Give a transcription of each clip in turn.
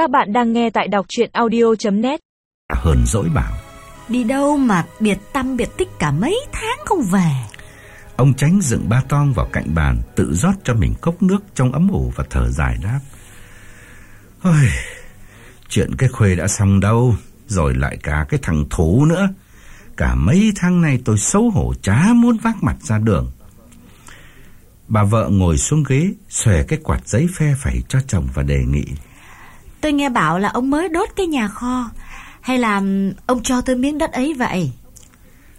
Các bạn đang nghe tại đọc chuyện audio.net Hờn dỗi bảo Đi đâu mà biệt tâm biệt tích cả mấy tháng không về? Ông tránh dựng ba tong vào cạnh bàn Tự rót cho mình cốc nước trong ấm ủ và thở dài đáp. Ôi, Chuyện cái khuê đã xong đâu Rồi lại cả cái thằng thú nữa. Cả mấy tháng nay tôi xấu hổ chá muốn vác mặt ra đường. Bà vợ ngồi xuống ghế Xòe cái quạt giấy phe phẩy cho chồng và đề nghị Tôi nghe bảo là ông mới đốt cái nhà kho. Hay là ông cho tôi miếng đất ấy vậy?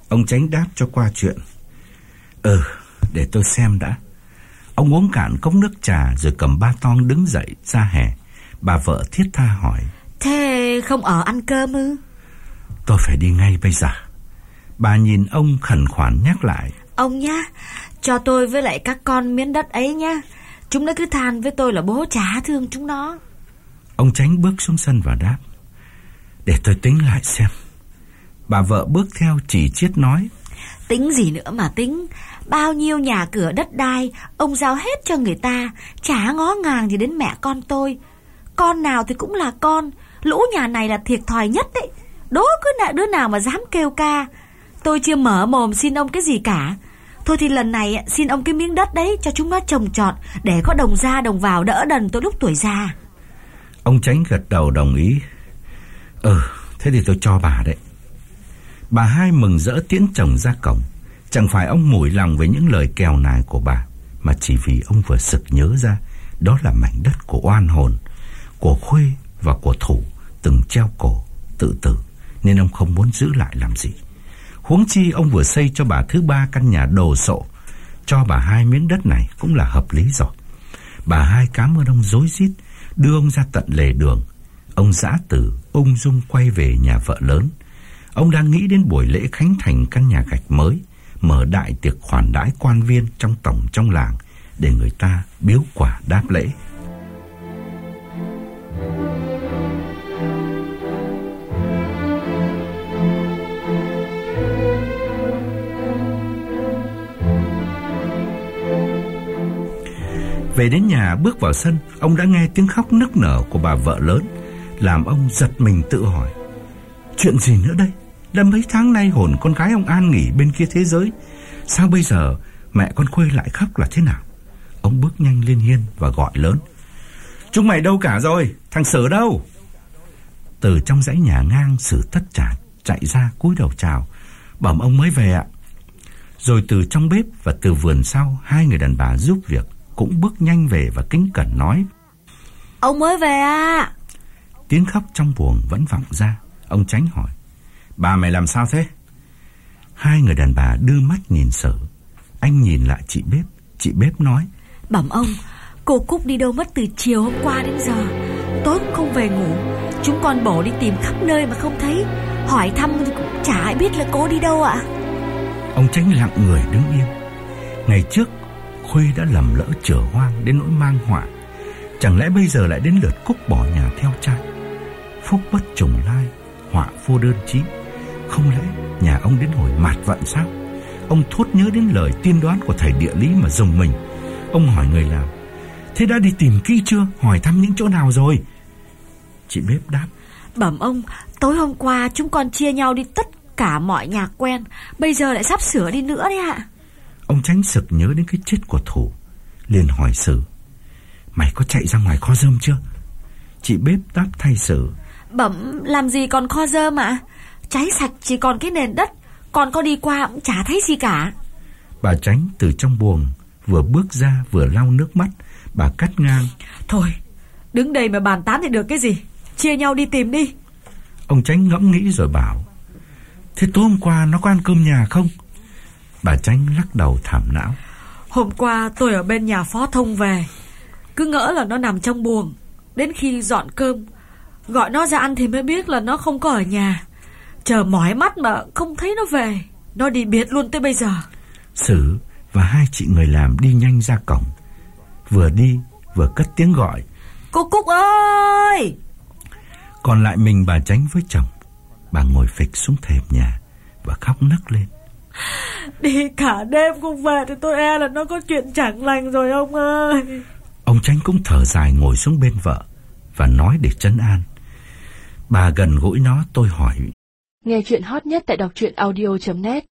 Ông tránh đáp cho qua chuyện. Ừ để tôi xem đã. Ông uống cạn cốc nước trà Rồi cầm ba ton đứng dậy ra hè. Bà vợ thiết tha hỏi. Thế không ở ăn cơm ư? Tôi phải đi ngay bây giờ. Bà nhìn ông khẩn khoản nhắc lại. Ông nhá Cho tôi với lại các con miếng đất ấy nhá. Chúng nó cứ than với tôi là bố chả thương chúng nó Ông tránh bước xuống sân và đáp, Để tôi tính lại xem. Bà vợ bước theo chỉ chiết nói, Tính gì nữa mà tính? Bao nhiêu nhà cửa đất đai, Ông giao hết cho người ta, Chả ngó ngàng gì đến mẹ con tôi. Con nào thì cũng là con, Lũ nhà này là thiệt thòi nhất đấy Đố cứ lại đứa nào mà dám kêu ca. Tôi chưa mở mồm xin ông cái gì cả. Thôi thì lần này, xin ông cái miếng đất đấy Cho chúng nó trồng trọt, Để có đồng ra đồng vào đỡ đần tôi lúc tuổi già. Ông tránh gật đầu đồng ý. Ừ thế thì tôi cho bà đấy. Bà hai mừng rỡ tiễn chồng ra cổng. Chẳng phải ông mủi lòng với những lời kèo nài của bà Mà chỉ vì ông vừa sực nhớ ra Đó là mảnh đất của oan hồn Của Khuê và của Thủ Từng treo cổ, tự tử Nên ông không muốn giữ lại làm gì. Huống chi ông vừa xây cho bà thứ ba căn nhà đồ sộ Cho bà hai miếng đất này cũng là hợp lý rồi. Bà hai cảm ơn ông dối rít Đưa ông ra tận lề đường. Ông giã tử ung dung quay về nhà vợ lớn. Ông đang nghĩ đến buổi lễ khánh thành căn nhà gạch mới, Mở đại tiệc khoản đãi quan viên trong tổng trong làng Để người ta biếu quả đáp lễ. Về đến nhà, bước vào sân, Ông đã nghe tiếng khóc nức nở của bà vợ lớn, Làm ông giật mình tự hỏi, Chuyện gì nữa đây? Đã mấy tháng nay hồn con gái ông an nghỉ bên kia thế giới, Sao bây giờ Mẹ con Khuê lại khóc là thế nào? Ông bước nhanh lên hiên và gọi lớn, Chúng mày đâu cả rồi? Thằng Sử đâu? Từ trong dãy nhà ngang Sử tất trả chạy ra cúi đầu chào, Bẩm ông mới về ạ. Rồi từ trong bếp và từ vườn sau, Hai người đàn bà giúp việc. Cũng bước nhanh về và kính cẩn nói Ông mới về à? Tiếng khóc trong buồng vẫn vọng ra. Ông tránh hỏi Bà mày làm sao thế? Hai người đàn bà đưa mắt nhìn sở Anh nhìn lại chị bếp. Chị bếp nói Bẩm ông Cô Cúc đi đâu mất từ chiều hôm qua đến giờ? Tối cũng không về ngủ. Chúng con bổ đi tìm khắp nơi mà không thấy. Hỏi thăm cũng chả ai biết là cô đi đâu ạ. Ông tránh lặng người đứng yên Ngày trước Khuê đã lầm lỡ trở hoang đến nỗi mang họa. Chẳng lẽ bây giờ lại đến lượt Cúc bỏ nhà theo trai Phúc bất trùng lai, Họa vô đơn chí. Không lẽ nhà ông đến hồi mạt vận sao? Ông thốt nhớ đến lời tiên đoán của thầy địa lý mà dùng mình. Ông hỏi người làm Thế đã đi tìm kỹ chưa? Hỏi thăm những chỗ nào rồi? Chị bếp đáp, Bẩm ông, Tối hôm qua chúng con chia nhau đi tất cả mọi nhà quen. Bây giờ lại sắp sửa đi nữa đấy ạ. Ông tránh sực nhớ đến cái chết của thủ liền hỏi Sử Mày có chạy ra ngoài kho rơm chưa? Chị bếp đáp thay Sử Bẩm làm gì còn kho dơm ạ? Cháy sạch chỉ còn cái nền đất Còn có đi qua cũng chả thấy gì cả. Bà tránh từ trong buồng Vừa bước ra vừa lau nước mắt Bà cắt ngang. Thôi đứng đây mà bàn tán thì được cái gì? Chia nhau đi tìm đi. Ông tránh ngẫm nghĩ rồi bảo Thế tối hôm qua nó có ăn cơm nhà không Bà tránh lắc đầu thảm não. Hôm qua tôi ở bên nhà phó thông về. Cứ ngỡ là nó nằm trong buồng. Đến khi dọn cơm Gọi nó ra ăn thì mới biết là nó không có ở nhà. Chờ mỏi mắt mà không thấy nó về Nó đi biệt luôn tới bây giờ. Sử và hai chị người làm đi nhanh ra cổng. Vừa đi vừa cất tiếng gọi. Cô Cúc ơi! Còn lại mình bà tránh với chồng. Bà ngồi phịch xuống thềm nhà Và khóc nấc lên Đi cả đêm không về Thì tôi e là nó có chuyện chẳng lành rồi ông ơi Ông tránh cũng thở dài ngồi xuống bên vợ và nói để trấn an. Bà gần gũi nó tôi hỏi. Nghe chuyện hot nhất tại đọc truyện audio.net